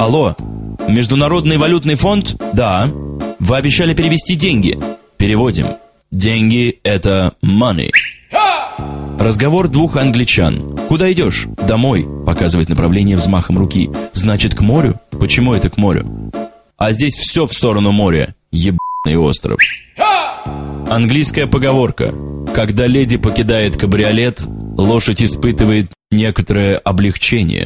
Алло, Международный валютный фонд? Да. Вы обещали перевести деньги. Переводим. Деньги – это money. Разговор двух англичан. Куда идешь? Домой. Показывает направление взмахом руки. Значит, к морю? Почему это к морю? А здесь все в сторону моря. Ебаный остров. Английская поговорка. Когда леди покидает кабриолет, лошадь испытывает некоторое облегчение.